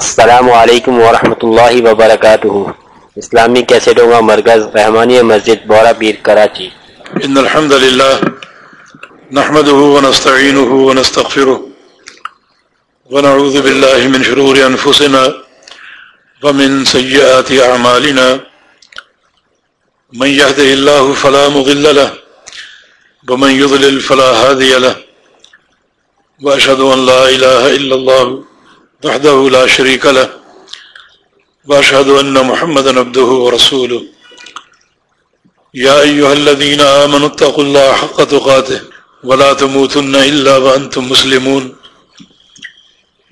السلام علیکم ورحمۃ اللہ وبرکاتہ۔ اسلامی کیسٹوں کا مرکز رحمانی مسجد بورا پیر کراچی۔ ان الحمد للہ نحمده ونستعینه ونستغفره ونعوذ بالله من شرور انفسنا ومن سيئات اعمالنا۔ من يهده الله فلا مضل له ومن يضلل فلا هادي له۔ واشهد ان لا اله الا الله وحده لا شريك له، وأشهد أن محمد عبده ورسوله. يا أيها الذين آمنوا اتقوا الله حق تقاته، ولا تموتن إلا وأنتم مسلمون.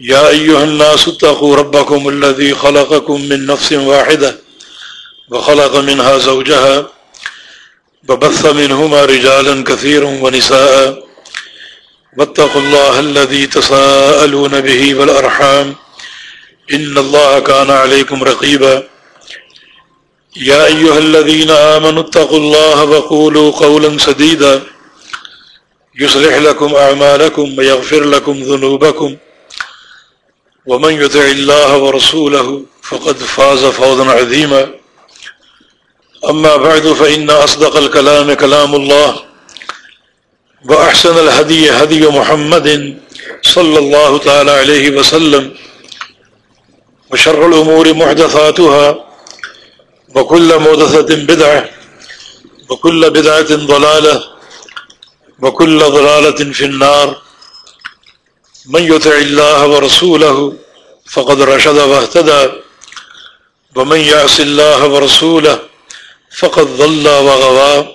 يا أيها الناس اتقوا ربكم الذي خلقكم من نفس واحدة، وخلق منها زوجها، وبث منهما رجالا كثيرا ونساء. واتقوا الله الذي تساءلون به والأرحام إن الله كان عليكم رقيبا. يا أيها الذين آمنوا اتقوا الله وقولوا قولا سديدا. يصلح لكم أعمالكم ويغفر لكم ذنوبكم. ومن يتع الله ورسوله فقد فاز فوضا عظيما. أما بعد فإن أصدق الكلام كلام الله. وأحسن الهدي هدي محمد صلى الله تعالى عليه وسلم وشر الأمور محدثاتها وكل مودثة بدعة وكل بدعة ضلالة وكل ضلالة في النار من يتع الله ورسوله فقد رشد واهتدى ومن يعص الله ورسوله فقد ظل وغوى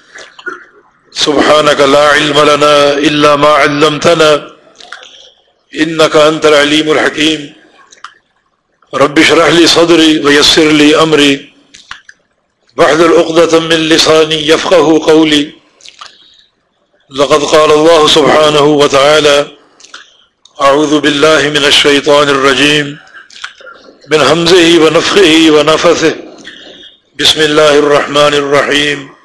سبحانك لا علم لنا إلا ما علمتنا. إنك أنت العليم الحكيم. رب شرح لي صدري ويسر لي أمري. بعد العقدة من لساني يفقه قولي. لقد قال الله سبحانه وتعالى أعوذ بالله من الشيطان الرجيم. من همزه ونفخه ونفثه. بسم الله الرحمن الرحيم.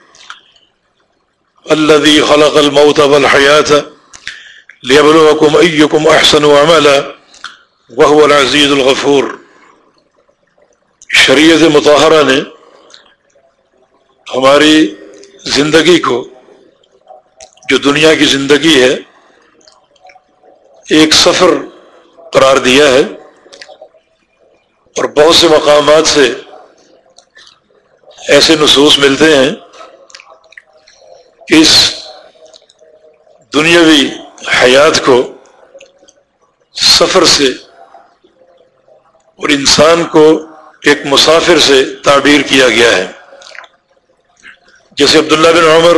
الذي خلق الموت والحياة ليبلوكم أيكم أحسن عملا وهو العزيز الغفور. شریعت مطہرہ نے ہماری زندگی کو، جو دنیا کی زندگی ہے، ایک سفر قرار دیا ہے اور بہت سے مقامات سے ایسے نصوص ملتے ہیں کہ اس دنیاوی حیات کو سفر سے اور انسان کو ایک مسافر سے تعبیر کیا گیا ہے۔ جیسے عبداللہ بن عمر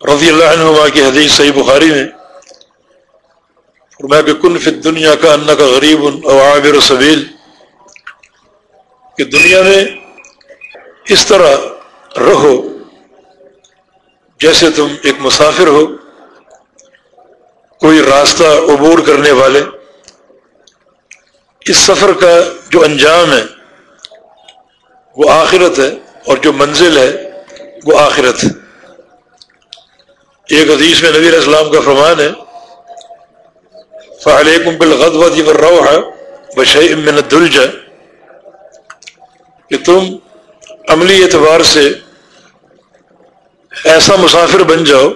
رضی اللہ عنہ کی حدیث صحیح بخاری میں فرمایا کہ کن فی دنیا کا ان کا غریب او عابر سبیل، کہ دنیا میں اس طرح رہو جیسے تم ایک مسافر ہو، کوئی راستہ عبور کرنے والے، اس سفر کا جو انجام ہے، وہ آخرت ہے اور جو منزل ہے، وہ آخرت ہے۔ ایک حدیث میں نبی اسلام کا فرمان ہے فعلیکم بالغدوۃ والروح بشیء من الدلج۔ کہ تم عملی اعتبار سے ایسا مسافر بن جاؤ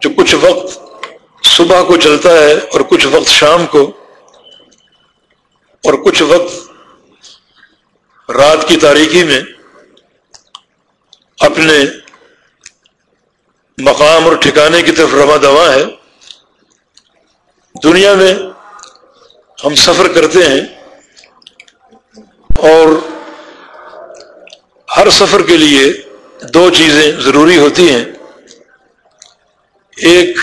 جو کچھ وقت صبح کو چلتا ہے اور کچھ وقت شام کو اور کچھ وقت رات کی تاریکی میں اپنے مقام اور ٹھکانے کی طرف رواں دواں ہے۔ دنیا میں ہم سفر کرتے ہیں اور ہر سفر کے لیے دو چیزیں ضروری ہوتی ہیں۔ ایک،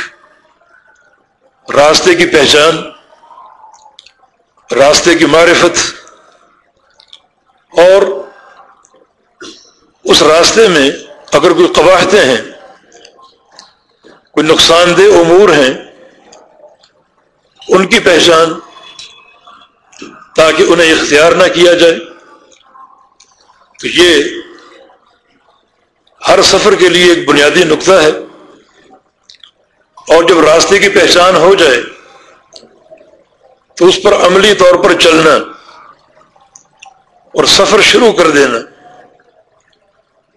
راستے کی پہچان، راستے کی معرفت، اور اس راستے میں اگر کوئی قواہتیں ہیں، کوئی نقصان دہ امور ہیں، ان کی پہچان تاکہ انہیں اختیار نہ کیا جائے۔ تو یہ ہر سفر کے لیے ایک بنیادی نقطہ ہے اور جب راستے کی پہچان ہو جائے تو اس پر عملی طور پر چلنا اور سفر شروع کر دینا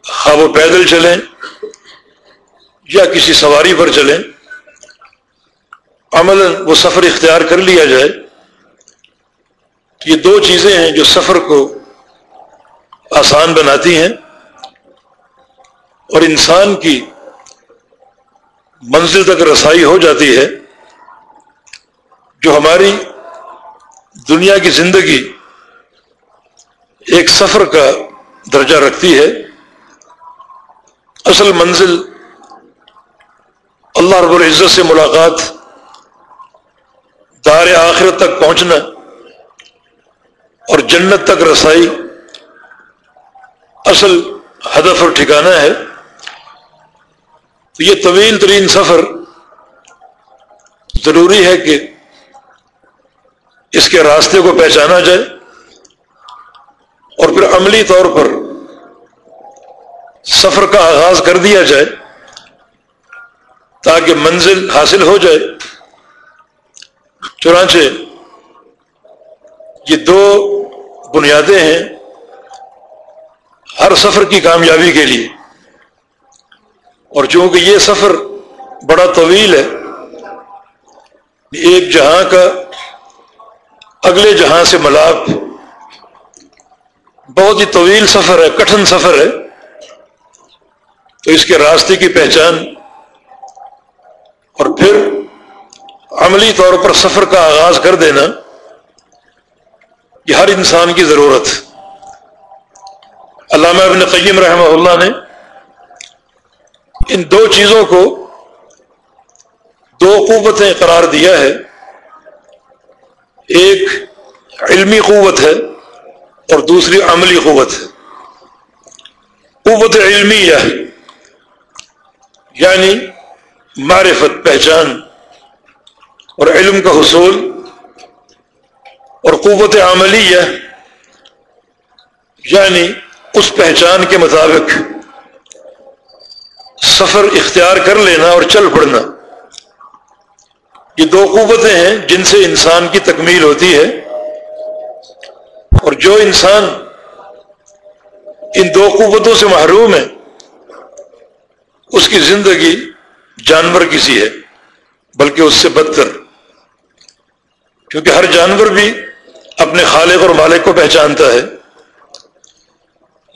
ہاں وہ پیدل چلیں یا کسی سواری پر چلیں عمل وہ سفر اختیار کر لیا جائے۔ یہ دو چیزیں ہیں جو سفر کو آسان بناتی ہیں۔ اور انسان کی منزل تک رسائی ہو جاتی ہے جو ہماری دنیا کی زندگی ایک سفر کا درجہ رکھتی ہے، اصل منزل اللہ رب العزت سے ملاقات، دار آخرت تک پہنچنا اور جنت تک رسائی اصل ہدف اور ٹھکانا ہے۔ تو یہ طویل ترین سفر ضروری ہے کہ اس کے راستے کو پہچانا جائے اور پھر عملی طور پر سفر کا آغاز کر دیا جائے تاکہ منزل حاصل ہو جائے۔ چنانچہ یہ دو بنیادیں ہیں ہر سفر کی کامیابی کے لیے۔ اور چونکہ یہ سفر بڑا طویل ہے، ایک جہاں کا اگلے جہاں سے ملاپ بہت ہی طویل سفر ہے، کٹھن سفر ہے۔ تو اس کے راستے کی پہچان اور پھر عملی طور پر سفر کا آغاز کر دینا یہ ہر انسان کی ضرورت۔ علامہ ابن قیم رحمہ اللہ نے ان دو چیزوں کو دو قوتیں قرار دیا ہے۔ ایک علمی قوت ہے اور دوسری عملی قوت ہے۔ قوت علمی یعنی معرفت، پہچان اور علم کا حصول۔ اور قوت عملی یعنی اس پہچان کے مطابق سفر اختیار کر لینا اور چل پڑنا۔ یہ دو قوتیں ہیں جن سے انسان کی تکمیل ہوتی ہے۔ اور جو انسان ان دو قوتوں سے محروم ہے، اس کی زندگی جانور کسی ہے، بلکہ اس سے بدتر۔ کیونکہ ہر جانور بھی اپنے خالق اور مالک کو پہچانتا ہے۔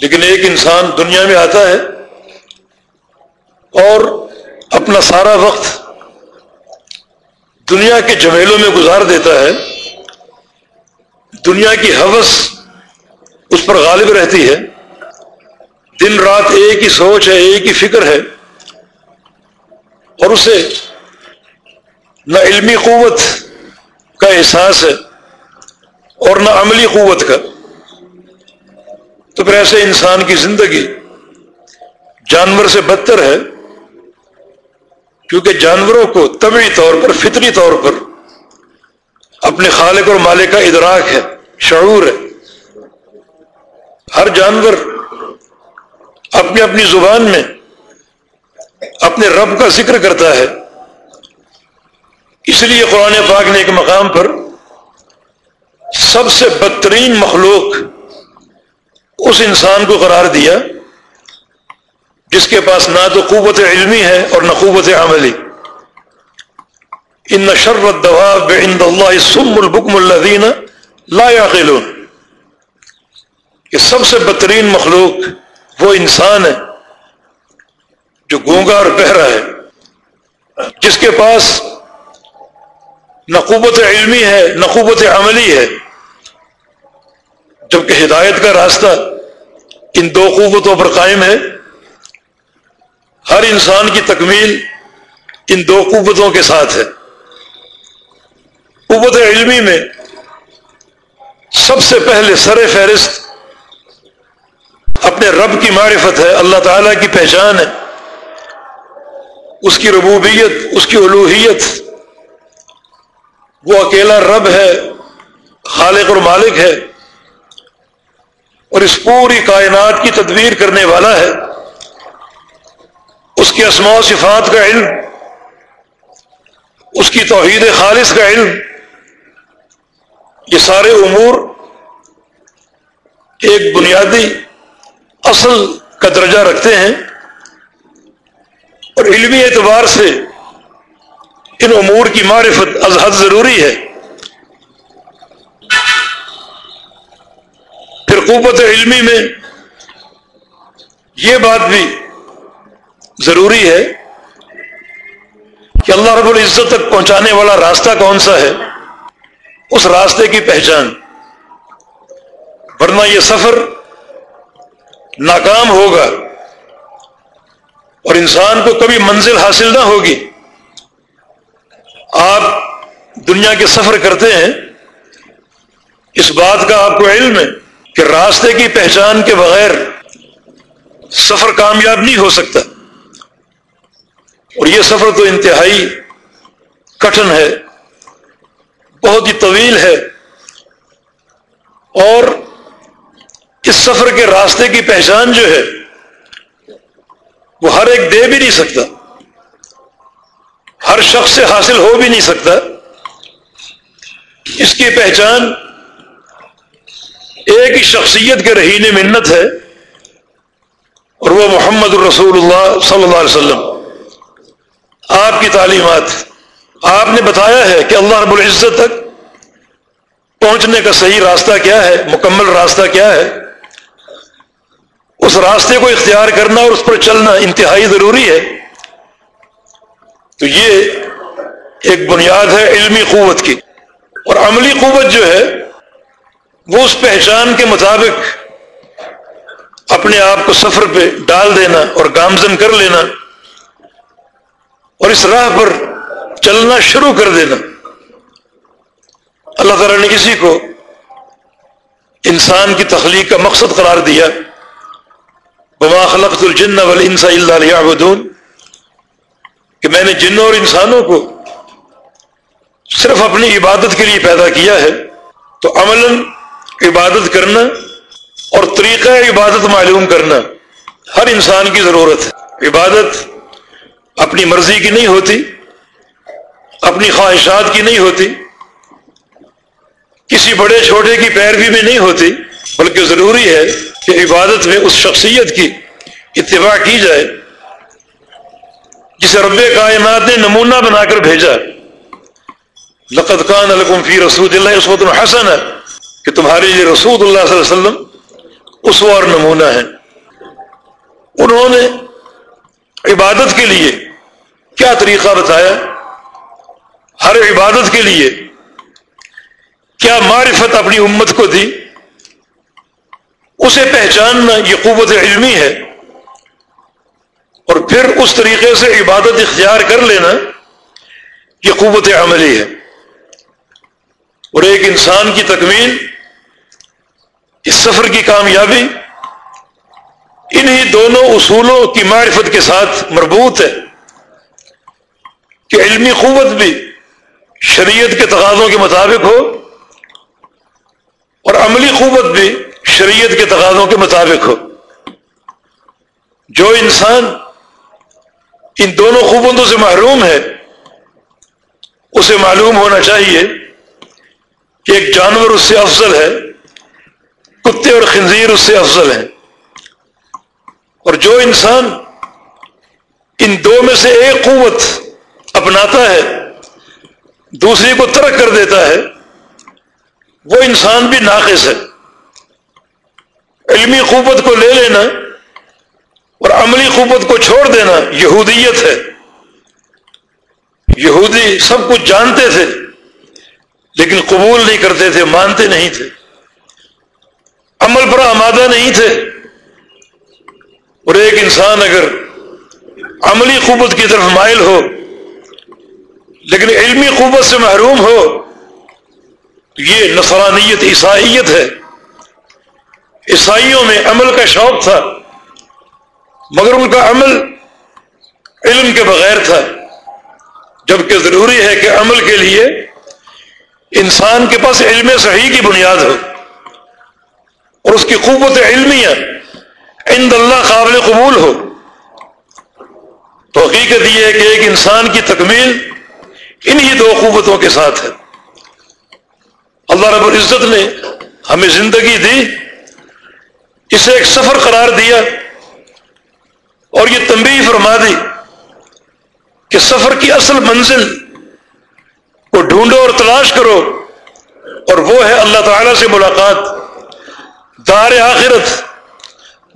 لیکن ایک انسان دنیا میں آتا ہے اور اپنا سارا وقت دنیا کے جمیلوں میں گزار دیتا ہے۔ دنیا کی حوث اس پر غالب رہتی ہے۔ دن رات ایک ہی سوچ ہے، ایک ہی فکر ہے۔ اور اسے نہ علمی قوت کا احساس ہے اور نہ عملی قوت کا۔ تو پھر ایسے انسان کی زندگی جانور سے بدتر ہے۔ کیونکہ جانوروں کو طبی طور پر، فطری طور پر اپنے خالق اور مالک کا ادراک ہے، شعور ہے۔ ہر جانور اپنی اپنی زبان میں اپنے رب کا ذکر کرتا ہے۔ اس لیے قرآن پاک نے ایک مقام پر سب سے بدترین مخلوق اس انسان کو قرار دیا۔ جس کے پاس نہ تو قوت علمی ہے اور نہ قوت عملی۔ ان شرط دوا اللہ سم البکم الدین لا یعقلون کہ سب سے بدترین مخلوق وہ انسان ہے جو گونگا اور بہرا ہے، جس کے پاس نہ قوت علمی ہے، نہ قوت عملی ہے۔ جبکہ ہدایت کا راستہ ان دو قوتوں پر قائم ہے۔ ہر انسان کی تکمیل ان دو قوتوں کے ساتھ ہے۔ قوت علمی میں سب سے پہلے سر فہرست اپنے رب کی معرفت ہے، اللہ تعالیٰ کی پہچان ہے۔ اس کی ربوبیت، اس کی الوحیت۔ وہ اکیلا رب ہے، خالق اور مالک ہے۔ اور اس پوری کائنات کی تدبیر کرنے والا ہے۔ اس کے اسماء و صفات کا علم، اس کی توحید خالص کا علم، یہ سارے امور ایک بنیادی اصل کا درجہ رکھتے ہیں اور علمی اعتبار سے ان امور کی معرفت از حد ضروری ہے۔ پھر قوت علمی میں یہ بات بھی ضروری ہے کہ اللہ رب العزت تک پہنچانے والا راستہ کون سا ہے؟ اس راستے کی پہچان۔ ورنہ یہ سفر ناکام ہوگا اور انسان کو کبھی منزل حاصل نہ ہوگی۔ آپ دنیا کے سفر کرتے ہیں، اس بات کا آپ کو علم ہے کہ راستے کی پہچان کے بغیر سفر کامیاب نہیں ہو سکتا۔ اور یہ سفر تو انتہائی کٹن ہے، بہت ہی طویل ہے اور اس سفر کے راستے کی پہچان جو ہے، وہ ہر ایک دے بھی نہیں سکتا۔ ہر شخص سے حاصل ہو بھی نہیں سکتا۔ اس کی پہچان ایک ہی شخصیت کے رہین منت ہے اور وہ محمد الرسول اللہ صلی اللہ علیہ وسلم۔ کی تعلیمات آپ نے بتایا ہے کہ اللہ رب العزت تک پہنچنے کا صحیح راستہ کیا ہے، مکمل راستہ کیا ہے؟ اس راستے کو اختیار کرنا اور اس پر چلنا انتہائی ضروری ہے۔ تو یہ ایک بنیاد ہے علمی قوت کی۔ اور عملی قوت جو ہے، وہ اس پہچان کے مطابق اپنے آپ کو سفر پہ ڈال دینا اور گامزن کر لینا۔ اور اس راہ پر چلنا شروع کر دینا۔ اللہ تعالیٰ نے کسی کو انسان کی تخلیق کا مقصد قرار دیا۔ بما خلقت الجن والانس الا ليعبدون۔ کہ میں نے جنوں اور انسانوں کو صرف اپنی عبادت کے لیے پیدا کیا ہے، تو عمل عبادت کرنا اور طریقہ عبادت معلوم کرنا ہر انسان کی ضرورت ہے۔ عبادت اپنی مرضی کی نہیں ہوتی، اپنی خواہشات کی نہیں ہوتی، کسی بڑے چھوٹے کی پیروی میں نہیں ہوتی، بلکہ ضروری ہے کہ عبادت میں اس شخصیت کی اتباع کی جائے، جسے رب کائنات نے نمونہ بنا کر بھیجا۔ لقت کان الکم فی رسول اللہ عصوت الحسن ہے کہ تمہارے لیے رسول اللہ صلی اللہ علیہ وسلم اس اور نمونہ ہے انہوں نے عبادت کے لیے کیا طریقہ بتایا؟ ہر عبادت کے لیے کیا معرفت اپنی امت کو دی؟ اسے پہچاننا یہ قوت علمی ہے۔ اور پھر اس طریقے سے عبادت اختیار کر لینا یہ قوت عملی ہے۔ اور ایک انسان کی تکمیل، اس سفر کی کامیابی، انہی دونوں اصولوں کی معرفت کے ساتھ مربوط ہے۔ کہ علمی قوت بھی شریعت کے تقاضوں کے مطابق ہو اور عملی قوت بھی شریعت کے تقاضوں کے مطابق ہو۔ جو انسان ان دونوں خوبندوں سے محروم ہے، اسے معلوم ہونا چاہیے کہ ایک جانور اس سے افضل ہے، کتے اور خنزیر اس سے افضل ہے اور جو انسان ان دو میں سے ایک قوت اپناتا ہے، دوسری کو ترک کر دیتا ہے، وہ انسان بھی ناقص ہے۔ علمی قوت کو لے لینا اور عملی قوت کو چھوڑ دینا یہودیت ہے۔ یہودی سب کچھ جانتے تھے، لیکن قبول نہیں کرتے تھے، مانتے نہیں تھے۔ عمل پر آمادہ نہیں تھے۔ اور ایک انسان اگر عملی قوت کی طرف مائل ہو لیکن علمی قوت سے محروم ہو یہ نصرانیت، عیسائیت ہے۔ عیسائیوں میں عمل کا شوق تھا، مگر ان کا عمل علم کے بغیر تھا۔ جبکہ ضروری ہے کہ عمل کے لیے انسان کے پاس علم صحیح کی بنیاد ہو، اور اس کی قوت علمیہ عند اللہ قابل قبول ہو۔ تو حقیقت یہ ہے کہ ایک انسان کی تکمیل انہی دو قوتوں کے ساتھ ہے اللہ رب العزت نے ہمیں زندگی دی، اسے ایک سفر قرار دیا اور یہ تنبیہ فرما دی کہ سفر کی اصل منزل کو ڈھونڈو اور تلاش کرو اور وہ ہے اللہ تعالی سے ملاقات۔ دار آخرت،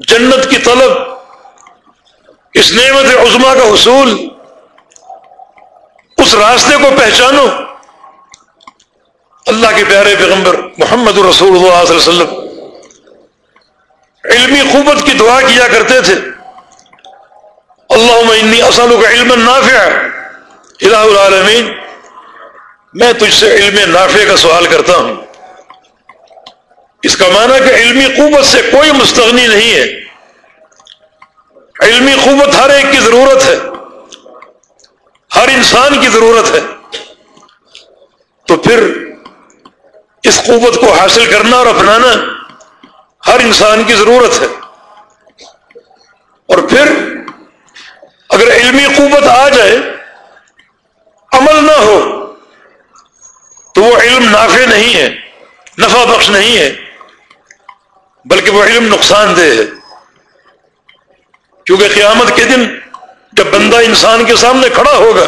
جنت کی طلب، اس نعمت عظما کا حصول اس راستے کو پہچانو۔ اللہ کے پیارے پیغمبر محمد رسول اللہ علیہ وسلم۔ علمی قوت کی دعا کیا کرتے تھے۔ اللہ انی اصل کا علم نافع الہ العالمین۔ میں تجھ سے علم نافع کا سوال کرتا ہوں۔ اس کا معنی کہ علمی قوت سے کوئی مستغنی نہیں ہے۔ علمی قوت ہر ایک کی ضرورت ہے۔ ہر انسان کی ضرورت ہے۔ تو پھر اس قوت کو حاصل کرنا اور اپنانا ہر انسان کی ضرورت ہے۔ اور پھر اگر علمی قوت آ جائے، عمل نہ ہو، تو وہ علم نافع نہیں ہے، نفع بخش نہیں ہے، بلکہ وہ علم نقصان دہ ہے۔ کیونکہ قیامت کے دن جب بندہ انسان کے سامنے کھڑا ہوگا۔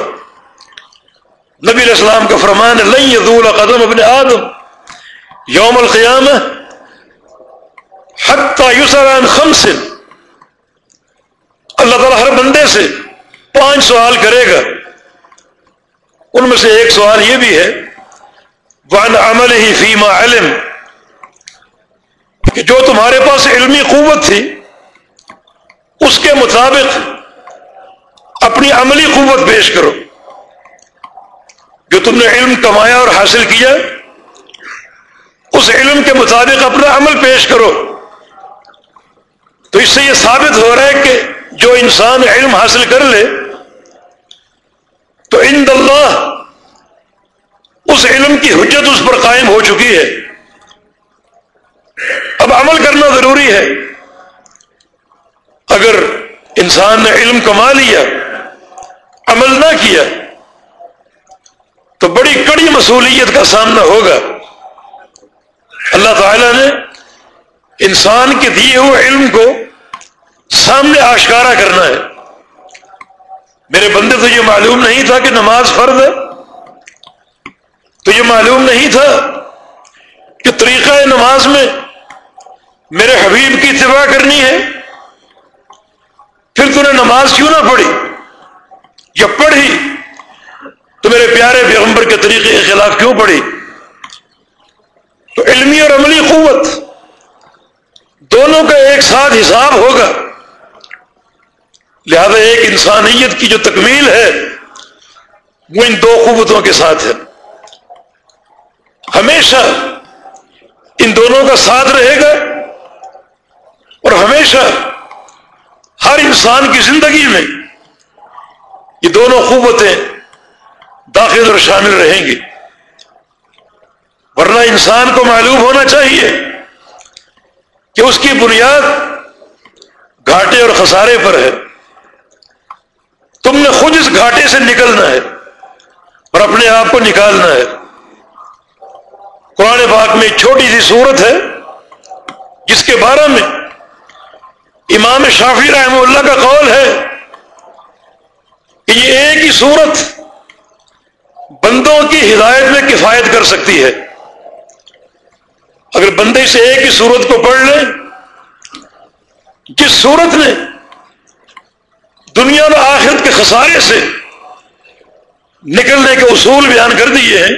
نبی علیہ السلام کا فرمان لئی دول قدم اپنے آدم۔ یوم القیام حتی یسران خمسن اللہ تعالیٰ ہر بندے سے پانچ سوال کرے گا۔ ان میں سے ایک سوال یہ بھی ہے وان عمل ہی فیما علم کہ جو تمہارے پاس علمی قوت تھی، اس کے مطابق اپنی عملی قوت پیش کرو۔ جو تم نے علم کمایا اور حاصل کیا، اس علم کے مطابق اپنا عمل پیش کرو۔ تو اس سے یہ ثابت ہو رہا ہے کہ جو انسان علم حاصل کر لے، تو ان اللہ اس علم کی حجت اس پر قائم ہو چکی ہے۔ اب عمل کرنا ضروری ہے۔ اگر انسان نے علم کما لیا عمل نہ کیا تو بڑی کڑی مصولیت کا سامنا ہوگا۔ اللہ تعالی نے انسان کے دیے ہوئے علم کو سامنے آشکارا کرنا ہے۔ میرے بندے، تو یہ معلوم نہیں تھا کہ نماز فرض ہے۔ تو یہ معلوم نہیں تھا کہ طریقہ نماز میں میرے حبیب کی اتباع کرنی ہے۔ پھر تو نے نماز کیوں نہ پڑھی؟ یا پڑھی؟ تو میرے پیارے پیغمبر کے طریقے کے خلاف کیوں پڑھی؟ تو علمی اور عملی قوت دونوں کا ایک ساتھ حساب ہوگا۔ لہذا ایک انسانیت کی جو تکمیل ہے، وہ ان دو قوتوں کے ساتھ ہے۔ ہمیشہ ان دونوں کا ساتھ رہے گا اور ہمیشہ ہر انسان کی زندگی میں یہ دونوں قوتیں داخل اور شامل رہیں گی۔ ورنہ انسان کو معلوم ہونا چاہیے کہ اس کی بنیاد گھاٹے اور خسارے پر ہے۔ تم نے خود اس گھاٹے سے نکلنا ہے اور اپنے آپ کو نکالنا ہے۔ قرآن پاک میں ایک چھوٹی سی صورت ہے، جس کے بارے میں امام شافی رحمہ اللہ کا قول ہے۔ کہ یہ ایک ہی صورت بندوں کی ہدایت میں کفایت کر سکتی ہے۔ اگر بندے سے ایک ہی صورت کو پڑھ لیں، جس صورت نے دنیا میں آخرت کے خسارے سے نکلنے کے اصول بیان کر دیے ہیں،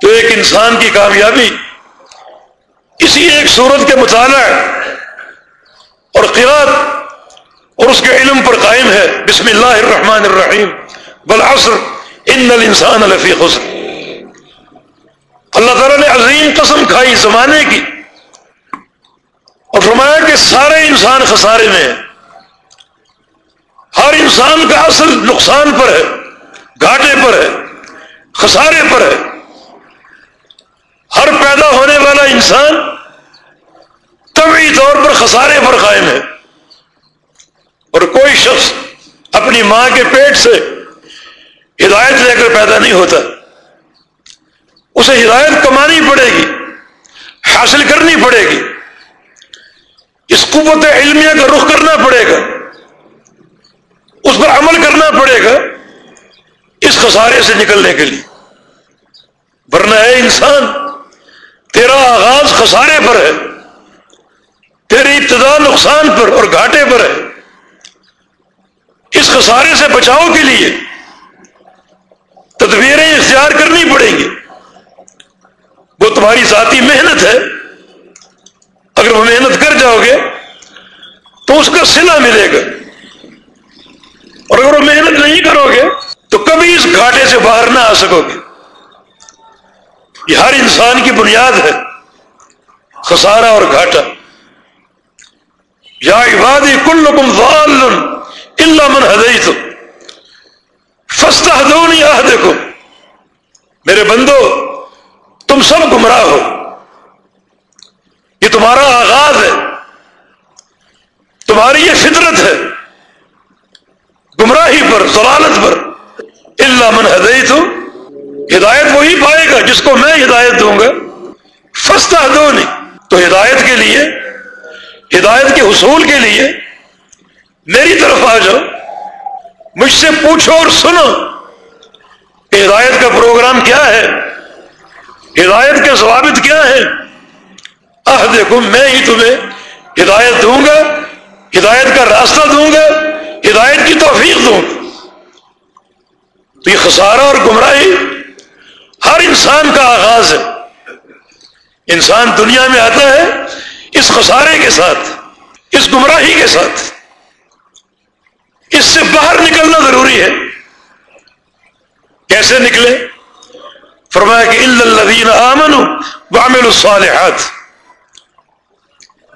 تو ایک انسان کی کامیابی اسی ایک صورت کے مطالعہ اور قرآن اور اس کے علم پر قائم ہے۔ بسم اللہ الرحمن الرحیم۔ بالعصر ان الانسان لفی خسر۔ اللہ تعالیٰ نے عظیم قسم کھائی زمانے کی۔ اور فرمایا کہ سارے انسان خسارے میں ہیں۔ ہر انسان کا اصل نقصان پر ہے، گھاٹے پر ہے، خسارے پر ہے۔ ہر پیدا ہونے والا انسان طبی طور پر خسارے پر قائم ہے۔ اور کوئی شخص اپنی ماں کے پیٹ سے ہدایت لے کر پیدا نہیں ہوتا، اسے ہدایت کمانی پڑے گی، حاصل کرنی پڑے گی، اس قوت علمیہ کا رخ کرنا پڑے گا، اس پر عمل کرنا پڑے گا اس خسارے سے نکلنے کے لیے۔ ورنہ ہے انسان، تیرا آغاز خسارے پر ہے، تیری ابتدا نقصان پر اور گھاٹے پر ہے۔ خسارے سے بچاؤ کے لیے تدبیریں اختیار کرنی پڑیں گی۔ وہ تمہاری ذاتی محنت ہے۔ اگر وہ محنت کر جاؤ گے تو اس کا سلا ملے گا۔ اور اگر وہ محنت نہیں کرو گے تو کبھی اس گھاٹے سے باہر نہ آ سکو گے۔ یہ ہر انسان کی بنیاد ہے۔ خسارہ اور گھاٹا۔ یا عبادی کل کم اللہ من ہدئی تو فستا دو نہیں دیکھو میرے بندو، تم سب گمراہ ہو. یہ تمہارا آغاز ہے. تمہاری یہ فطرت ہے. گمراہی پر، ضلالت پر. اللہ من ہدئی تو ہدایت وہی پائے گا جس کو میں ہدایت دوں گا. فستا دو نہیں تو ہدایت کے لیے، ہدایت کے حصول کے لیے میری طرف آ جاؤ، مجھ سے پوچھو اور سنو کہ ہدایت کا پروگرام کیا ہے؟ ہدایت کے ضوابط کیا ہے آہ دیکھو میں ہی تمہیں ہدایت دوں گا، ہدایت کا راستہ دوں گا، ہدایت کی توفیق دوں گا۔ تو یہ خسارہ اور گمراہی ہر انسان کا آغاز ہے۔ انسان دنیا میں آتا ہے اس خسارے کے ساتھ، اس گمراہی کے ساتھ۔ اس سے باہر نکلنا ضروری ہے۔ کیسے نکلے؟ فرمایا کہ الدین امن وامل الصالحات۔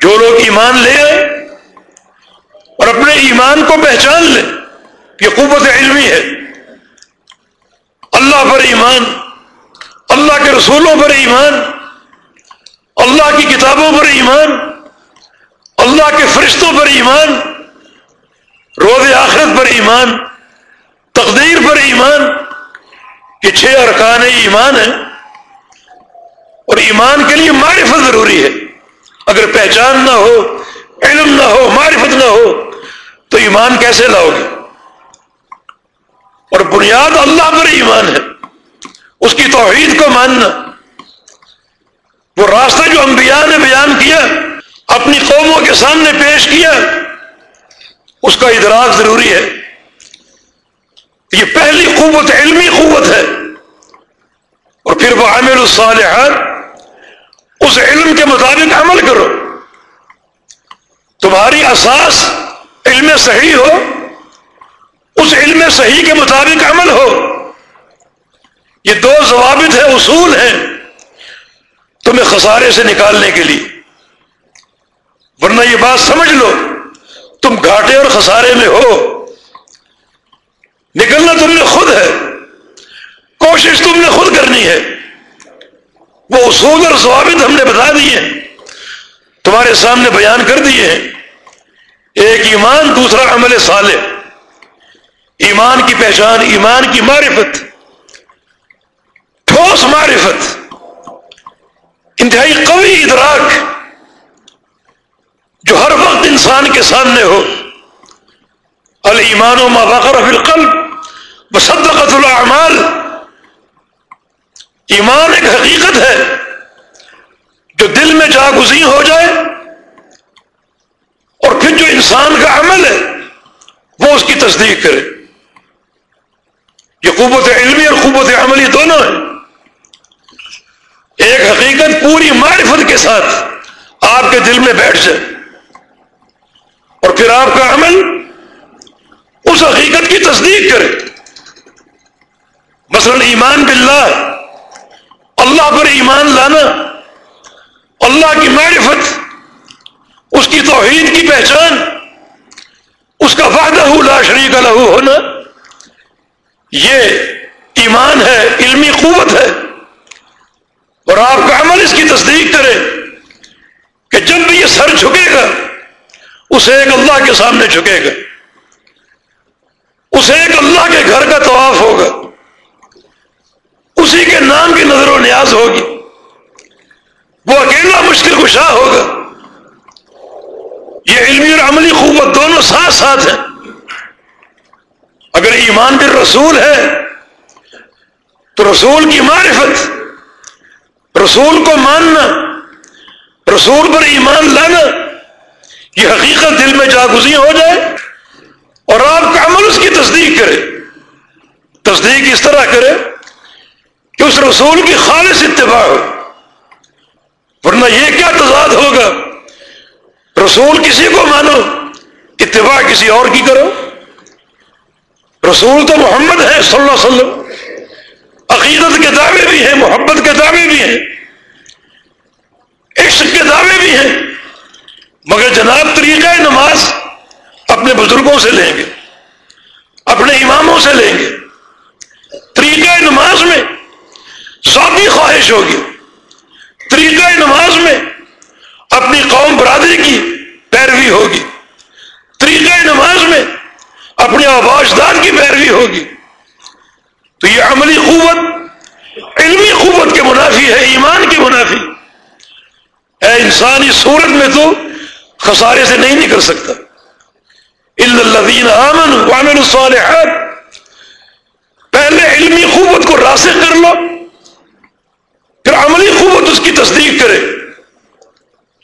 جو لوگ ایمان لے آئے اور اپنے ایمان کو پہچان لے، یہ قوت علمی ہے۔ اللہ پر ایمان، اللہ کے رسولوں پر ایمان، اللہ کی کتابوں پر ایمان، اللہ کے فرشتوں پر ایمان۔ روز آخرت پر ایمان، تقدیر پر ایمان، یہ چھ ارکان ایمان ہیں۔ اور ایمان کے لیے معرفت ضروری ہے۔ اگر پہچان نہ ہو، علم نہ ہو، معرفت نہ ہو، تو ایمان کیسے لاؤ گے؟ اور بنیاد اللہ پر ایمان ہے۔ اس کی توحید کو ماننا۔ وہ راستہ جو انبیاء نے بیان کیا، اپنی قوموں کے سامنے پیش کیا اس کا ادراک ضروری ہے۔ یہ پہلی قوت، علمی قوت ہے۔ اور پھر وہ عامر الصالحات، اس علم کے مطابق عمل کرو۔ تمہاری اساس علم صحیح ہو، اس علم صحیح کے مطابق عمل ہو۔ یہ دو ضوابط ہیں، اصول ہیں تمہیں خسارے سے نکالنے کے لیے۔ ورنہ یہ بات سمجھ لو۔ تم گھاٹے اور خسارے میں ہو۔ نکلنا تم نے خود ہے۔ کوشش تم نے خود کرنی ہے۔ وہ اصول اور ضوابط ہم نے بتا دیے تمہارے سامنے بیان کر دیے ہیں۔ ایک ایمان، دوسرا عمل صالح۔ ایمان کی پہچان، ایمان کی معرفت۔ ٹھوس معرفت۔ انتہائی قوی ادراک۔ جو ہر وقت انسان کے سامنے ہو۔ المان و مابقر فی القلب بصدقت الاعمال۔ ایمان ایک حقیقت ہے جو دل میں جاگزی ہو جائے اور پھر جو انسان کا عمل ہے وہ اس کی تصدیق کرے۔ یہ قوت علمی اور قوت عملی دونوں ہیں۔ ایک حقیقت پوری معرفت کے ساتھ آپ کے دل میں بیٹھ جائے۔ اور پھر آپ کا عمل اس حقیقت کی تصدیق کرے۔ مثلا ایمان باللہ، اللہ پر ایمان لانا، اللہ کی معرفت، اس کی توحید کی پہچان، اس کا وعدہ لا شریک لہو ہونا، یہ ایمان ہے، علمی قوت ہے۔ اور آپ کا عمل اس کی تصدیق کرے کہ جب بھی یہ سر جھکے گا اسے ایک اللہ کے سامنے جھکے گا۔ اسے ایک اللہ کے گھر کا طواف ہوگا۔ اسی کے نام کی نظر و نیاز ہوگی۔ وہ اکیلا مشکل کشا ہوگا۔ یہ علمی اور عملی قوت دونوں ساتھ ساتھ ہیں۔ اگر ایمان بھی رسول ہے، تو رسول کی معرفت، رسول کو ماننا، رسول پر ایمان لانا یہ حقیقت دل میں جاگزی ہو جائے اور آپ کا عمل اس کی تصدیق کرے۔ تصدیق اس طرح کرے کہ اس رسول کی خالص اتباع ہو۔ ورنہ یہ کیا تضاد ہوگا؟ رسول کسی کو مانو، اتباع کسی اور کی کرو۔ رسول تو محمد ہے صلی اللہ علیہ وسلم۔ عقیدت کے دعوے بھی ہیں، محبت کے دعوے بھی ہیں۔ عشق کے دعوے بھی ہیں۔ مگر جناب طریقہ نماز اپنے بزرگوں سے لیں گے، اپنے اماموں سے لیں گے۔ طریقہ نماز میں ذاتی خواہش ہوگی۔ طریقہ نماز میں اپنی قوم برادری کی پیروی ہوگی۔ طریقہ نماز میں اپنے آباشدار کی پیروی ہوگی۔ تو یہ عملی قوت، علمی قوت کے منافی ہے، ایمان کے منافی۔ اے انسانی صورت میں تو خسارے سے نہیں نکل سکتا۔ الصالحات۔ پہلے علمی قوت کو راسخ کر لو، پھر عملی قوت اس کی تصدیق کرے۔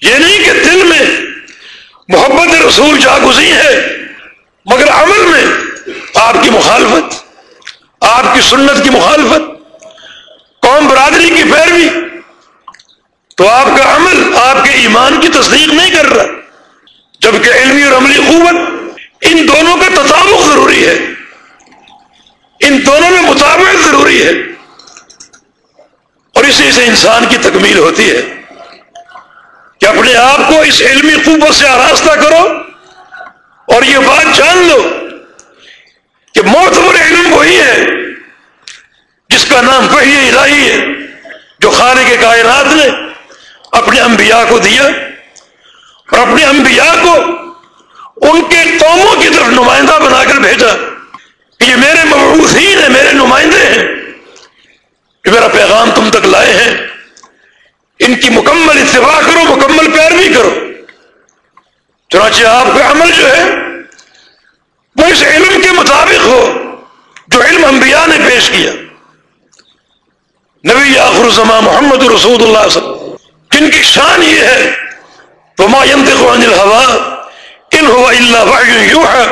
یہ نہیں کہ دل میں محبت رسول جاگزی ہے، مگر عمل میں آپ کی مخالفت، آپ کی سنت کی مخالفت، قوم برادری کی پیروی۔ تو آپ کا عمل، آپ کے ایمان کی تصدیق نہیں کر رہا۔ جبکہ علمی اور عملی قوت ان دونوں کا تطابق ضروری ہے۔ ان دونوں میں مطابق ضروری ہے۔ اور اسی سے انسان کی تکمیل ہوتی ہے کہ اپنے آپ کو اس علمی قوت سے آراستہ کرو اور یہ بات جان لو کہ معتبر علم وہی ہے جس کا نام وہی الہی ہے جو خالق کے کائنات نے اپنے انبیاء کو دیا۔ اور اپنے انبیاء کو ان کے قوموں کی طرف نمائندہ بنا کر بھیجا۔ کہ یہ میرے مبعوثین ہیں، میرے نمائندے ہیں۔ کہ میرا پیغام تم تک لائے ہیں۔ ان کی مکمل اتباع کرو، مکمل پیروی کرو۔ چنانچہ آپ کا عمل جو ہے، وہ اس علم کے مطابق ہو جو علم انبیاء نے پیش کیا۔ نبی آخر الزما محمد رسول اللہ صلی اللہ جن کی شان یہ ہے تو ما عن الحوا ان ہوا اللہ یوں ہے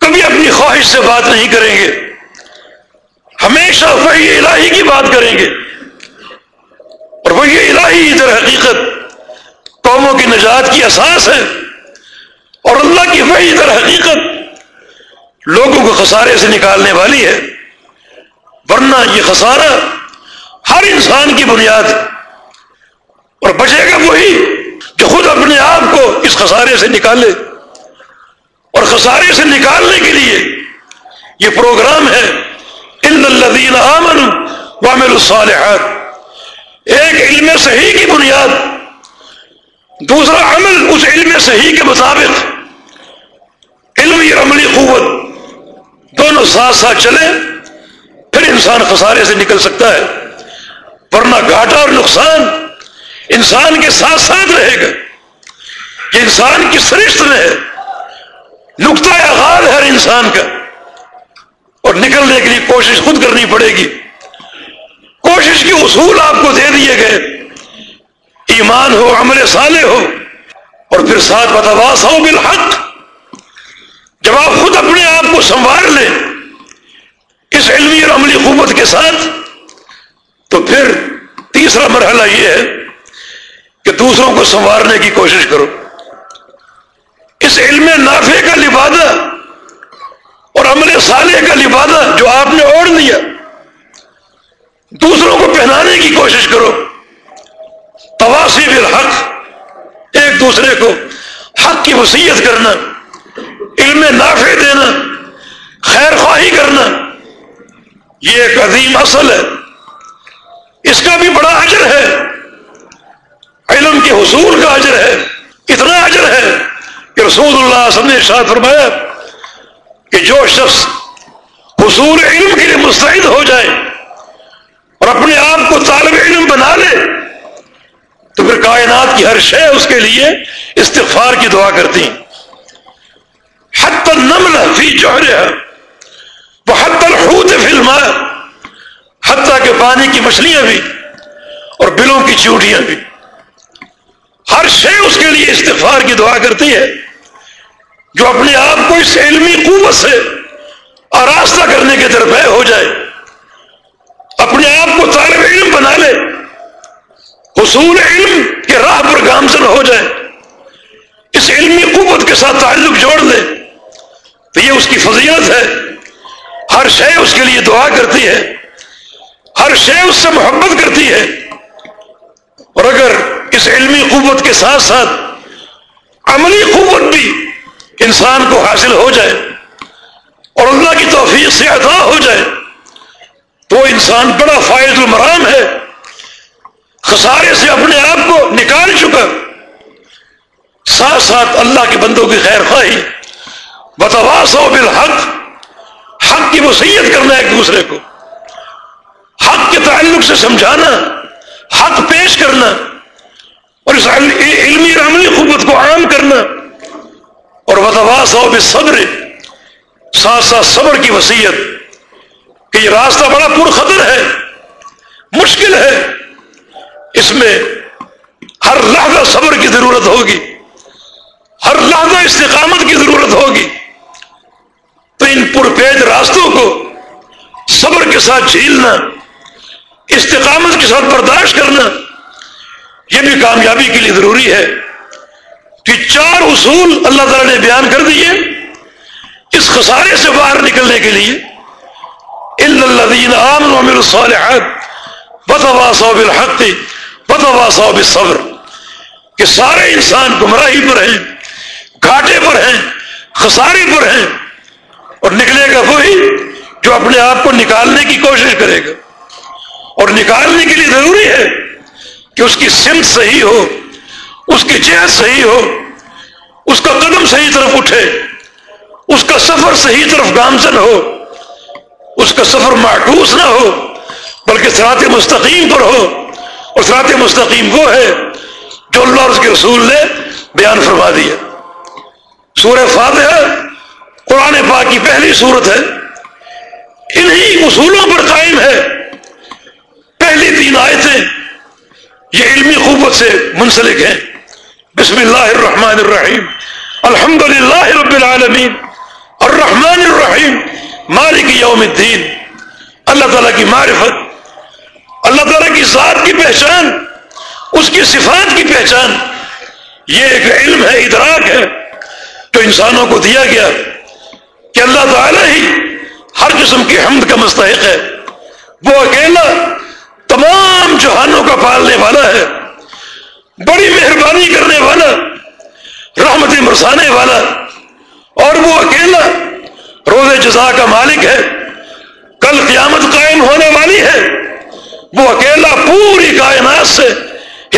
کبھی اپنی خواہش سے بات نہیں کریں گے۔ ہمیشہ وہی الہی کی بات کریں گے۔ اور وہی الہی ادھر حقیقت قوموں کی نجات کی اساس ہے۔ اور اللہ کی وہی ادھر حقیقت لوگوں کو خسارے سے نکالنے والی ہے۔ ورنہ یہ خسارہ ہر انسان کی بنیاد اور بچے گا وہی۔ خود اپنے آپ کو اس خسارے سے نکالے اور خسارے سے نکالنے کے لیے یہ پروگرام ہے ان الدین امن وامل الصالحات۔ ایک علم صحیح کی بنیاد، دوسرا عمل اس علم صحیح کے مطابق۔ علمی اور عملی قوت، دونوں ساتھ ساتھ چلے، پھر انسان خسارے سے نکل سکتا ہے۔ ورنہ گھاٹا اور نقصان انسان کے ساتھ ساتھ رہے گا۔ یہ انسان کی سرشت میں ہے۔ نقطۂ آغاز ہے ہر انسان کا۔ اور نکلنے کے لیے کوشش خود کرنی پڑے گی۔ کوشش کے اصول آپ کو دے دیے گئے۔ ایمان ہو، عمل صالح ہو۔ اور پھر ساتھ بتواس ہو بالحق۔ جب آپ خود اپنے آپ کو سنبھال لیں اس علمی اور عملی قوت کے ساتھ، تو پھر تیسرا مرحلہ یہ ہے کہ دوسروں کو سنوارنے کی کوشش کرو۔ اس علم نافع کا لبادہ اور عمل صالح کا لبادہ جو آپ نے اوڑھ لیا، دوسروں کو پہنانے کی کوشش کرو۔ تواسی بالحق، ایک دوسرے کو حق کی وسیعت کرنا، علم نافع دینا، خیر خواہی کرنا، یہ ایک عظیم اصل ہے۔ اس کا بھی بڑا اجر ہے۔ علم کے حصول کا اجر ہے، اتنا اجر ہے کہ رسول اللہ صلی نے شاہ فرمایا کہ جو شخص حصول علم کے لیے مستعد ہو جائے اور اپنے آپ کو طالب علم بنا لے، تو پھر کائنات کی ہر شے اس کے لیے استغفار کی دعا کرتی حت النمل فی جوہر وہ حت الحوت فی الماء حتیٰ کہ پانی کی مچھلیاں بھی اور بلوں کی چوٹیاں بھی۔ ہر شے اس کے لیے استغفار کی دعا کرتی ہے، جو اپنے آپ کو اس علمی قوت سے آراستہ کرنے کے درپے ہو جائے۔ اپنے آپ کو طالب علم بنا لے، حصول علم کے راہ پر گامزن ہو جائے۔ اس علمی قوت کے ساتھ تعلق جوڑ لے۔ تو یہ اس کی فضیلت ہے۔ ہر شے اس کے لیے دعا کرتی ہے۔ ہر شے اس سے محبت کرتی ہے۔ اس علمی قوت کے ساتھ ساتھ عملی قوت بھی انسان کو حاصل ہو جائے اور اللہ کی توفیق سے عطا ہو جائے، تو انسان بڑا فائد المرام ہے۔ خسارے سے اپنے آپ کو نکال چکا۔ ساتھ ساتھ اللہ کے بندوں کی خیر خواہی۔ بتواس و بالحق۔ حق کی وسیعت کرنا ایک دوسرے کو۔ حق کے تعلق سے سمجھانا، حق پیش کرنا۔ اس علمی عملی قوت کو عام کرنا اور بدواس ہو صبر، ساتھ ساتھ صبر کی وسیعت کہ یہ راستہ بڑا پر خطر ہے، مشکل ہے۔ اس میں ہر لحظہ صبر کی ضرورت ہوگی، ہر لحظہ استقامت کی ضرورت ہوگی۔ تو ان پرپیج راستوں کو صبر کے ساتھ جھیلنا، استقامت کے ساتھ برداشت کرنا یہ بھی کامیابی کے لیے ضروری ہے کہ چار اصول اللہ تعالی نے بیان کر دیے اس خسارے سے باہر نکلنے کے لیے۔ اللہ بتوا صوب الحق بتوا صوب صبر کہ سارے انسان گمراہی پر ہیں، گھاٹے پر ہیں، خسارے پر ہیں اور نکلے گا وہی جو اپنے آپ کو نکالنے کی کوشش کرے گا۔ اور نکالنے کے لیے ضروری ہے کہ اس کی سمت صحیح ہو، اس کی جہت صحیح ہو، اس کا قدم صحیح طرف اٹھے، اس کا سفر صحیح طرف گامزن ہو، اس کا سفر معکوس نہ ہو، بلکہ سرات مستقیم پر ہو۔ اور سرات مستقیم وہ ہے جو اللہ اور اس کے رسول نے بیان فرما دیا سورہ فاتحہ قرآن پاک کی پہلی صورت ہے۔ انہی اصولوں پر قائم ہے۔ پہلی تین آیتیں یہ علمی قوت سے منسلک ہیں۔ بسم اللہ الرحمن الرحیم۔ الحمد للہ رب العالمین۔ الرحمن الرحیم مالک یوم الدین۔ اللہ تعالیٰ کی معرفت۔ اللہ تعالیٰ کی ذات کی پہچان۔ اس کی صفات کی پہچان۔ یہ ایک علم ہے، ادراک ہے۔ جو انسانوں کو دیا گیا۔ کہ اللہ تعالیٰ ہی ہر قسم کی حمد کا مستحق ہے۔ وہ اکیلا تمام جہانوں کا پالنے والا ہے، بڑی مہربانی کرنے والا، رحمت برسانے والا، اور وہ اکیلا روز جزا کا مالک ہے۔ کل قیامت قائم ہونے والی ہے۔ وہ اکیلا پوری کائنات سے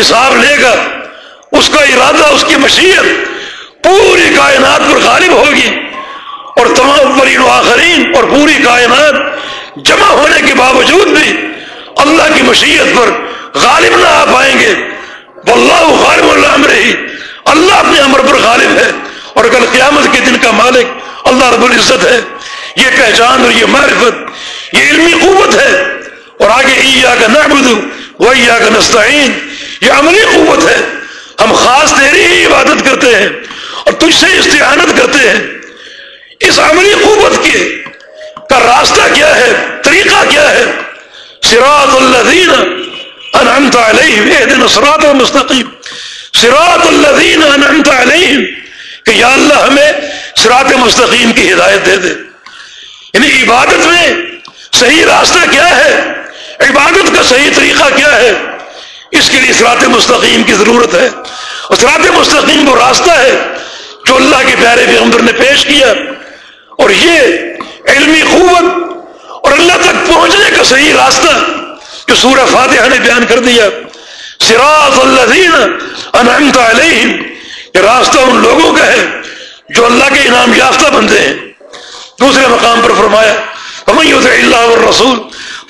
حساب لے گا۔ اس کا ارادہ، اس کی مشیت پوری کائنات پر غالب ہوگی۔ اور تمام برین و آخرین اور پوری کائنات جمع ہونے کے باوجود بھی اللہ کی مشیت پر غالب نہ آ پائیں گے۔ واللہ غالب اللہ امر ہی۔ اللہ اپنے امر پر غالب ہے۔ اور کل قیامت کے دن کا مالک اللہ رب العزت ہے۔ یہ پہچان اور یہ معرفت، یہ علمی قوت ہے۔ اور آگے ایا کا نعبد و ایا کا نستعین۔ یہ عملی قوت ہے۔ ہم خاص تیری ہی عبادت کرتے ہیں اور تجھ سے استعانت کرتے ہیں۔ اس عملی قوت کے کا راستہ کیا ہے؟ طریقہ کیا ہے؟ سراط الذین انعمت علیہم اہدنا صراط المستقیم سراط الذین انعمت علیہم، کہ یا اللہ ہمیں سراط مستقیم کی ہدایت دے دے۔ یعنی عبادت میں صحیح راستہ کیا ہے؟ عبادت کا صحیح طریقہ کیا ہے؟ اس کے لیے سرات مستقیم کی ضرورت ہے۔ اور سرات مستقیم وہ راستہ ہے جو اللہ کے پیارے پیغمبر نے پیش کیا۔ اور یہ علمی قوت اور اللہ تک پہنچنے کا صحیح راستہ جو سورہ فاتحہ نے بیان کر دیا سراط اللہ انعمت علیہم، یہ راستہ ان لوگوں کا ہے جو اللہ کے انعام یافتہ بنتے ہیں۔ دوسرے مقام پر فرمایا اللہ والرسول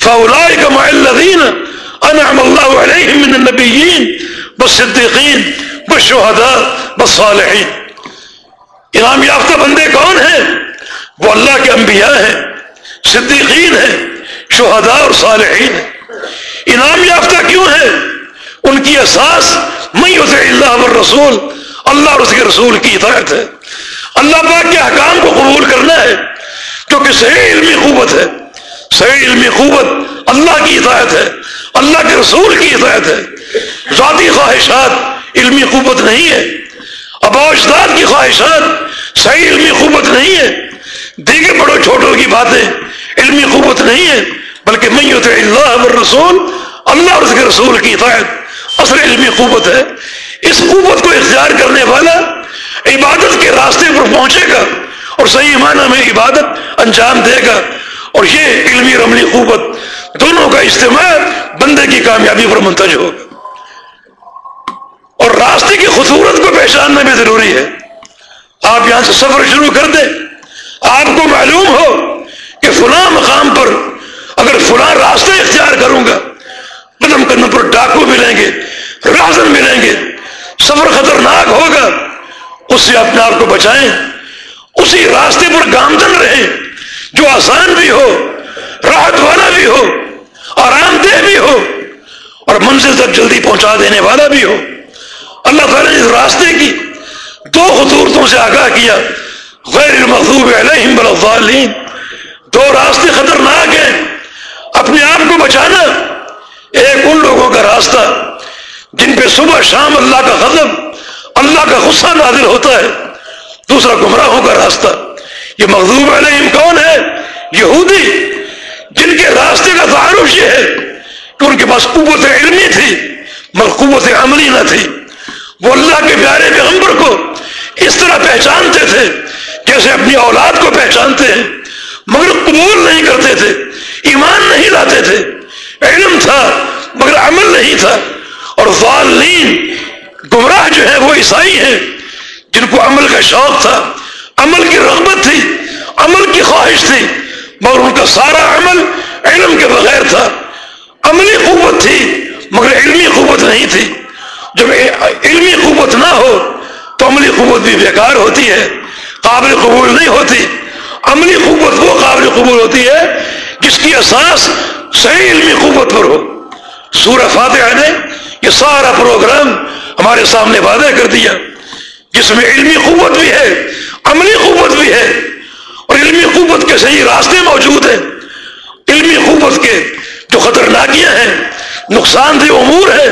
فاولائک مع الذین انعم اللہ علیہم من النبیین بس صدیقین بس والصدیقین والشہداء والصالحین۔ انعام یافتہ بندے کون ہیں؟ وہ اللہ کے انبیاء ہیں۔ صدیقین ہیں، شہداء اور صالحین ہیں۔ انعام یافتہ کیوں ہے ان کی احساس میں اسے اللہ رسول اللہ اور اس کے رسول کی اطاعت ہے۔ اللہ پاک کے حکام کو قبول کرنا ہے کیونکہ صحیح علمی قوت ہے۔ صحیح علمی قوت اللہ کی اطاعت ہے، اللہ کے رسول کی اطاعت ہے۔ ذاتی خواہشات علمی قوت نہیں ہے۔ اباجداد کی خواہشات صحیح علمی قوت نہیں ہے۔ دیگر بڑوں چھوٹوں کی باتیں۔ علمی قوت نہیں ہے، بلکہ میں اللہ رسول اللہ اور اس کے رسول کی اطاعت۔ اصل علمی قوت ہے۔ اس قوت کو اختیار کرنے والا عبادت کے راستے پر پہنچے گا اور صحیح معنی میں عبادت انجام دے گا۔ اور یہ علمی اور عملی قوت دونوں کا اجتماع بندے کی کامیابی پر منتج ہوگا۔ اور راستے کی خصورت کو پہچاننا بھی ضروری ہے۔ آپ یہاں سے سفر شروع کر دیں۔ آپ کو معلوم ہو کہ فلاں مقام پر اگر فلاں راستے اختیار کروں گا، قدم کرنے پر ڈاکو ملیں گے، رازن ملیں گے، سفر خطرناک ہوگا اس سے اپنے آپ کو بچائیں، اسی راستے پر گامزن رہیں، جو آسان بھی ہو، راحت والا بھی ہو، آرام دہ بھی ہو، اور منزل تک جلدی پہنچا دینے والا بھی ہو۔ اللہ تعالیٰ نے اس راستے کی دو خطورتوں سے آگاہ کیا۔ غیر المغضوب علیہم بالظالین دو راستے خطرناک ہیں۔ اپنے آپ کو بچانا، ایک ان لوگوں کا راستہ جن پہ صبح شام اللہ کا غضب، اللہ کا غصہ نازل ہوتا ہے۔ دوسرا گمراہوں کا راستہ۔ یہ مغضوب علیہم کون ہے؟ یہودی۔ جن کے راستے کا تعارف یہ ہے کہ ان کے پاس قوت علمی تھی، مگر قوت عملی نہ تھی۔ وہ اللہ کے پیارے پیغمبر کو اس طرح پہچانتے تھے جیسے اپنی اولاد کو پہچانتے ہیں۔ مگر قبول نہیں کرتے تھے، ایمان نہیں لاتے تھے۔ علم تھا، مگر عمل نہیں تھا۔ اور والین گمراہ جو ہے وہ عیسائی ہیں، جن کو عمل کا شوق تھا، عمل کی رغبت تھی، عمل کی خواہش تھی، مگر ان کا سارا عمل علم کے بغیر تھا۔ عملی قوت تھی، مگر علمی قوت نہیں تھی۔ جب علمی قوت نہ ہو، تو عملی قوت بھی بیکار ہوتی ہے، قابل قبول نہیں ہوتی۔ عملی قوت وہ قابل قبول ہوتی ہے جس کی اساس صحیح علمی قوت پر ہو۔ سورہ فاتحہ نے یہ سارا پروگرام ہمارے سامنے وعدہ کر دیا۔ جس میں علمی قوت بھی ہے، عملی قوت بھی ہے، اور علمی قوت کے صحیح راستے موجود ہیں۔ علمی قوت کے جو خطرناکیاں ہیں، نقصان دہ امور ہیں،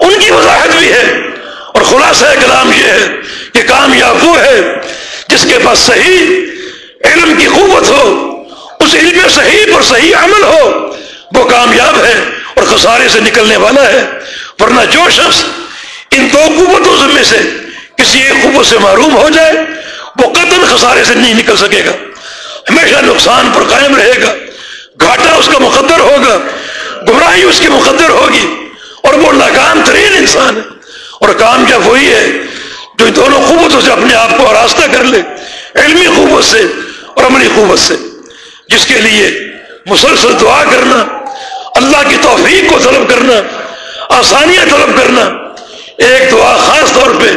ان کی وضاحت بھی ہے۔ اور خلاصہ کلام یہ ہے کہ کامیاب وہ ہے جس کے پاس صحیح علم کی قوت ہو، اس علم صحیح پر صحیح عمل ہو، وہ کامیاب ہے اور خسارے سے نکلنے والا ہے۔ ورنہ جو شخص ان دو قوتوں میں سے کسی ایک قوت سے معروم ہو جائے، وہ قتل خسارے سے نہیں نکل سکے گا۔ ہمیشہ نقصان پر قائم رہے گا۔ گھاٹا اس کا مقدر ہوگا، گمراہی اس کی مقدر ہوگی، اور وہ ناکام ترین انسان ہے۔ اور کامیاب وہی ہے، جو دونوں قوتوں سے اپنے آپ کو آراستہ کر لے، علمی قوت سے اور عملی قوت سے۔ جس کے لیے مسلسل دعا کرنا، اللہ کی توفیق کو طلب کرنا، آسانیاں طلب کرنا، ایک دعا خاص طور پہ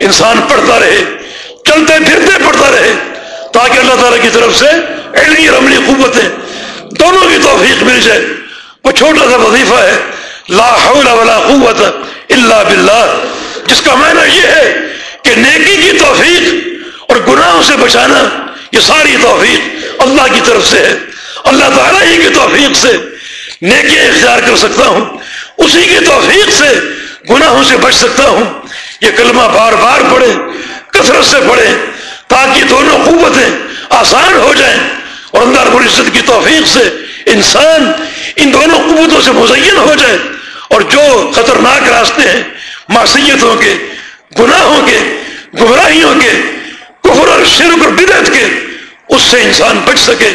انسان پڑھتا رہے، چلتے پھرتے پڑھتا رہے، تاکہ اللہ تعالیٰ کی طرف سے علمی اور عملی قوتیں دونوں کی توفیق مل جائے۔ وہ چھوٹا سا وظیفہ ہے، لا حول ولا قوت الا باللہ۔ جس کا معنی یہ ہے کہ نیکی کی توفیق اور گناہوں سے بچانا یہ ساری توفیق اللہ کی طرف سے ہے۔ اللہ تعالیٰ ہی کی توفیق سے نیکی اختیار کر سکتا ہوں۔ اسی کی توفیق سے گناہوں سے بچ سکتا ہوں۔ یہ کلمہ بار بار پڑھے، کثرت سے پڑھے، تاکہ دونوں قوتیں آسان ہو جائیں۔ اور اللہ رب العزت کی توفیق سے انسان ان دونوں قوتوں سے مزین ہو جائے۔ اور جو خطرناک راستے ہیں، معصیتوں کے، گناہوں کے، گمراہیوں کے اس سے انسان بچ سکے۔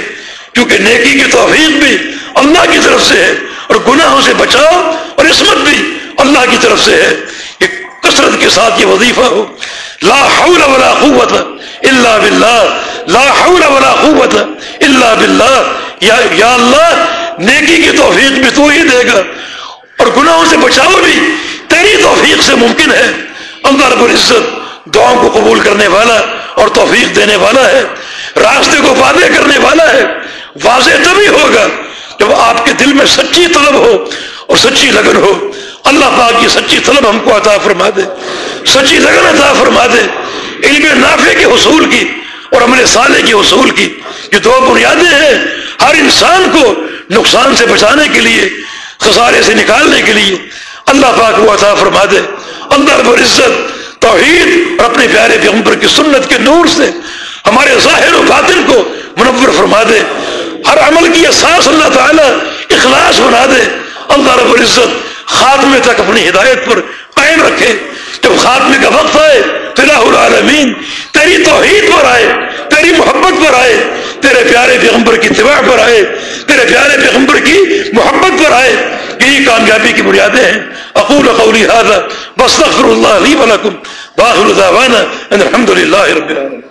کیونکہ نیکی کی توفیق بھی اللہ کی طرف سے ہے اور گناہوں سے بچاؤ اور عصمت بھی اللہ کی طرف سے ہے۔ کہ کثرت کے ساتھ یہ وظیفہ ہو۔ لا حول ولا قوت الا باللہ۔ لا حول ولا قوت الا باللہ۔ یا یا اللہ، نیکی کی توفیق بھی تو ہی دے گا۔ اور گناہوں سے بچاؤ بھی تیری توفیق سے ممکن ہے۔ اللہ رب العزت دعاؤں کو قبول کرنے والا اور توفیق دینے والا ہے۔ راستے کو واضح کرنے والا ہے۔ واضح تبھی ہوگا جب آپ کے دل میں سچی طلب ہو اور سچی لگن ہو۔ اللہ پاک کی سچی طلب ہم کو عطا فرما دے۔ سچی لگن عطا فرما دے۔ علم نافع کے حصول کی اور عمل صالح کے حصول کی۔ یہ دو بنیادیں ہیں ہر انسان کو نقصان سے بچانے کے لیے، خسارے سے نکالنے کے لیے۔ اللہ پاک وہ عطا فرما دے۔ اللہ رب العزت توحید اور اپنے پیارے پیغمبر کی سنت کے نور سے ہمارے ظاہر و باطن کو منور فرما دے، ہر عمل کی احساس اللہ تعالیٰ اخلاص بنا دے۔ اللہ رب العزت خاتمے تک اپنی ہدایت پر قائم رکھے۔ جب خاتمے کا وقت آئے فلاح العالمین، تیری توحید پر آئے، تیری محبت پر آئے، تیرے پیارے پیغمبر کی اتباع پر آئے، تیرے پیارے پیغمبر کی محبت پر آئے۔ یہی کامیابی کی بنیادیں ہیں۔ اقول قولی هذا بستغفر اللہ لی ولکم باخر دعوانا ان الحمد للہ رب العالمين